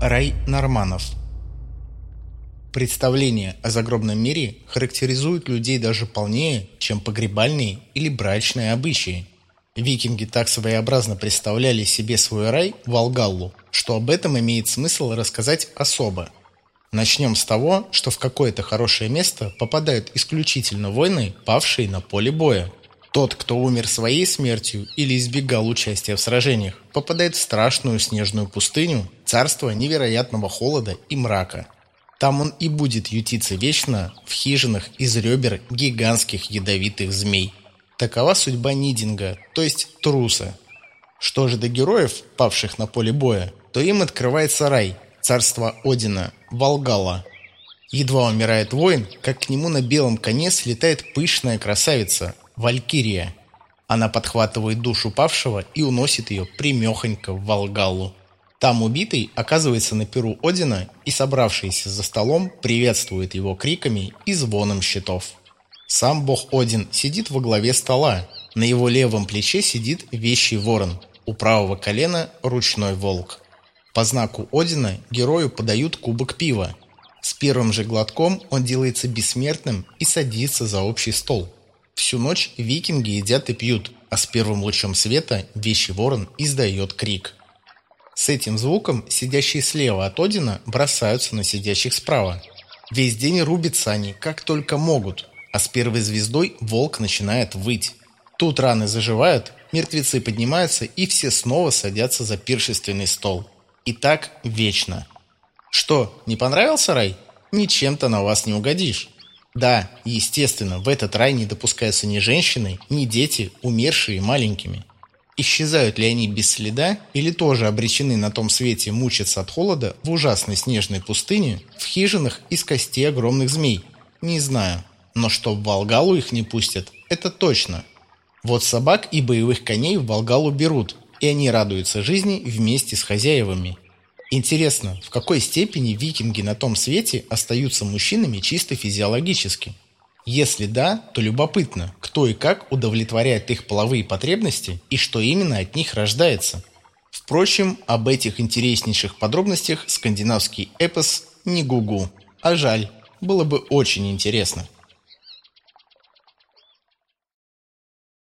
Рай Норманов Представление о загробном мире характеризует людей даже полнее, чем погребальные или брачные обычаи. Викинги так своеобразно представляли себе свой рай Волгаллу, что об этом имеет смысл рассказать особо. Начнем с того, что в какое-то хорошее место попадают исключительно воины, павшие на поле боя. Тот, кто умер своей смертью или избегал участия в сражениях, попадает в страшную снежную пустыню, царство невероятного холода и мрака – там он и будет ютиться вечно в хижинах из ребер гигантских ядовитых змей. Такова судьба Нидинга, то есть труса. Что же до героев, павших на поле боя, то им открывается рай, царство Одина, Волгала. Едва умирает воин, как к нему на белом коне слетает пышная красавица, Валькирия. Она подхватывает душу павшего и уносит ее примехонько в Волгалу. Там убитый оказывается на перу Одина и собравшиеся за столом приветствуют его криками и звоном щитов. Сам бог Один сидит во главе стола. На его левом плече сидит вещий ворон, у правого колена ручной волк. По знаку Одина герою подают кубок пива. С первым же глотком он делается бессмертным и садится за общий стол. Всю ночь викинги едят и пьют, а с первым лучом света вещий ворон издает крик – с этим звуком сидящие слева от Одина бросаются на сидящих справа. Весь день рубятся они, как только могут, а с первой звездой волк начинает выть. Тут раны заживают, мертвецы поднимаются и все снова садятся за пиршественный стол. И так вечно. Что, не понравился рай? Ничем-то на вас не угодишь. Да, естественно, в этот рай не допускаются ни женщины, ни дети, умершие маленькими. Исчезают ли они без следа или тоже обречены на том свете мучиться от холода в ужасной снежной пустыне, в хижинах из костей огромных змей? Не знаю. Но что в Волгалу их не пустят, это точно. Вот собак и боевых коней в Волгалу берут, и они радуются жизни вместе с хозяевами. Интересно, в какой степени викинги на том свете остаются мужчинами чисто физиологически? Если да, то любопытно, кто и как удовлетворяет их половые потребности и что именно от них рождается. Впрочем, об этих интереснейших подробностях скандинавский эпос не гугу, а жаль, было бы очень интересно.